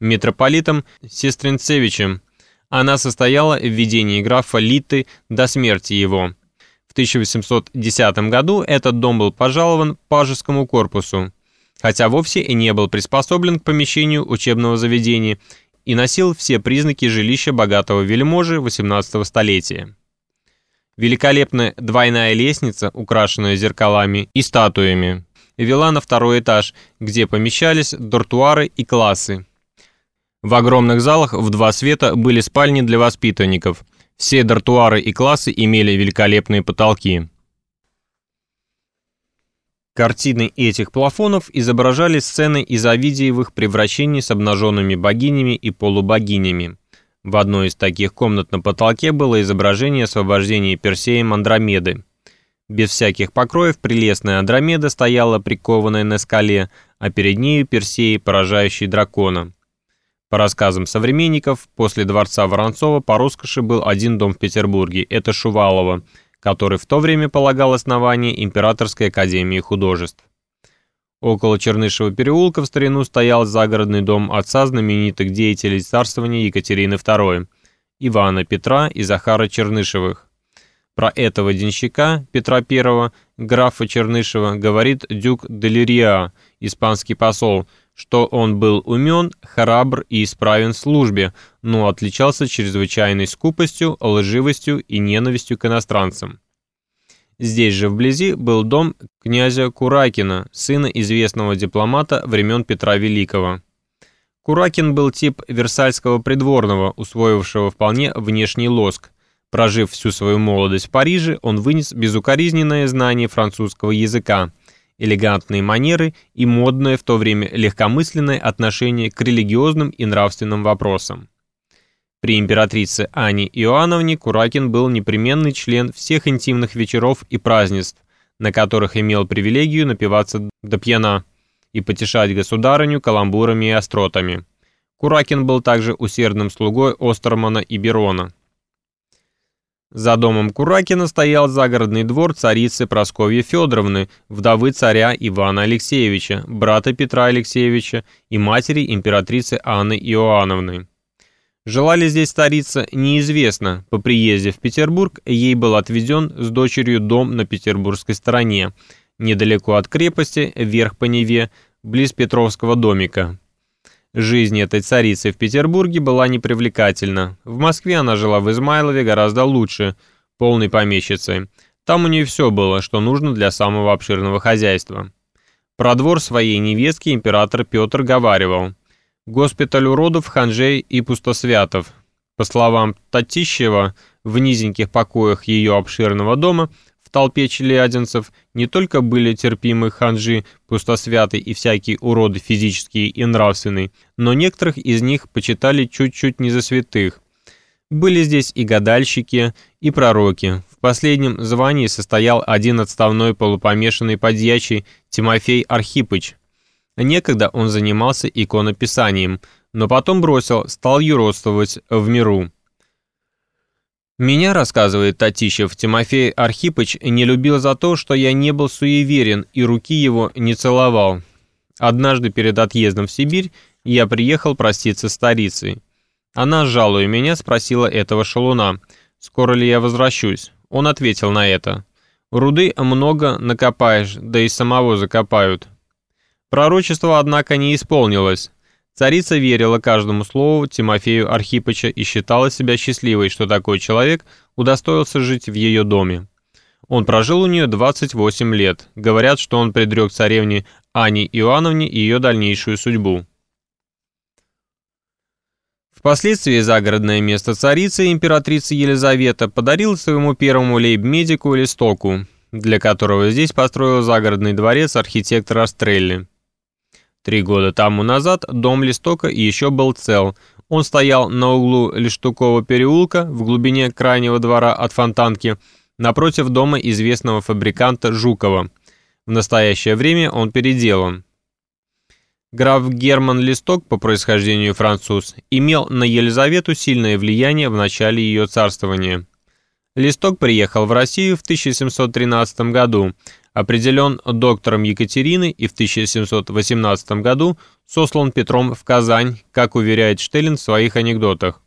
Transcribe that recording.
митрополитом Сестринцевичем. Она состояла в ведении графа Литты до смерти его. В 1810 году этот дом был пожалован пажескому корпусу, хотя вовсе и не был приспособлен к помещению учебного заведения и носил все признаки жилища богатого вельможи XVIII столетия. Великолепная двойная лестница, украшенная зеркалами и статуями, вела на второй этаж, где помещались дортуары и классы. В огромных залах в два света были спальни для воспитанников. Все дортуары и классы имели великолепные потолки. Картины этих плафонов изображали сцены из Овидиевых превращений с обнаженными богинями и полубогинями. В одной из таких комнат на потолке было изображение освобождения Персеем Андромеды. Без всяких покроев прелестная Андромеда стояла прикованная на скале, а перед нею Персей, поражающий дракона. По рассказам современников, после дворца Воронцова по роскоши был один дом в Петербурге, это Шувалово, который в то время полагал основание Императорской академии художеств. Около Чернышева переулка в старину стоял загородный дом отца знаменитых деятелей царствования Екатерины II, Ивана Петра и Захара Чернышевых. Про этого денщика Петра I, графа Чернышева, говорит дюк Делирия, испанский посол, что он был умен, храбр и исправен в службе, но отличался чрезвычайной скупостью, лживостью и ненавистью к иностранцам. Здесь же вблизи был дом князя Куракина, сына известного дипломата времен Петра Великого. Куракин был тип версальского придворного, усвоившего вполне внешний лоск, Прожив всю свою молодость в Париже, он вынес безукоризненное знание французского языка, элегантные манеры и модное в то время легкомысленное отношение к религиозным и нравственным вопросам. При императрице Ане Иоанновне Куракин был непременный член всех интимных вечеров и празднеств, на которых имел привилегию напиваться до пьяна и потешать государыню каламбурами и остротами. Куракин был также усердным слугой Остермана и Берона. За домом Куракина стоял загородный двор царицы Прасковьи Федоровны, вдовы царя Ивана Алексеевича, брата Петра Алексеевича и матери императрицы Анны Иоанновны. Жила ли здесь царица, неизвестно. По приезде в Петербург ей был отведен с дочерью дом на петербургской стороне, недалеко от крепости, вверх по Неве, близ Петровского домика. Жизнь этой царицы в Петербурге была непривлекательна. В Москве она жила в Измайлове гораздо лучше, полной помещицей. Там у нее все было, что нужно для самого обширного хозяйства. Про двор своей невестки император Петр говаривал. Госпиталь уродов, ханжей и пустосвятов. По словам Татищева, в низеньких покоях ее обширного дома толпе челядинцев не только были терпимы ханжи, пустосвяты и всякие уроды физические и нравственные, но некоторых из них почитали чуть-чуть не за святых. Были здесь и гадальщики, и пророки. В последнем звании состоял один отставной полупомешанный подьячий Тимофей Архипыч. Некогда он занимался иконописанием, но потом бросил, стал юродствовать в миру. Меня, рассказывает Татищев, Тимофей Архипыч не любил за то, что я не был суеверен и руки его не целовал. Однажды перед отъездом в Сибирь я приехал проститься с старицей. Она, жалуя меня, спросила этого шалуна, скоро ли я возвращусь. Он ответил на это. «Руды много накопаешь, да и самого закопают». Пророчество, однако, не исполнилось. Царица верила каждому слову Тимофею Архипыча и считала себя счастливой, что такой человек удостоился жить в ее доме. Он прожил у нее 28 лет. Говорят, что он предрек царевне Ане Иоанновне ее дальнейшую судьбу. Впоследствии загородное место царицы императрица Елизавета подарила своему первому лейб-медику Листоку, для которого здесь построил загородный дворец архитектор Астрелли. Три года тому назад дом Листока еще был цел. Он стоял на углу Лиштукова переулка в глубине крайнего двора от Фонтанки, напротив дома известного фабриканта Жукова. В настоящее время он переделан. Граф Герман Листок, по происхождению француз, имел на Елизавету сильное влияние в начале ее царствования. Листок приехал в Россию в 1713 году, определен доктором Екатерины и в 1718 году сослан Петром в Казань, как уверяет Штеллин в своих анекдотах.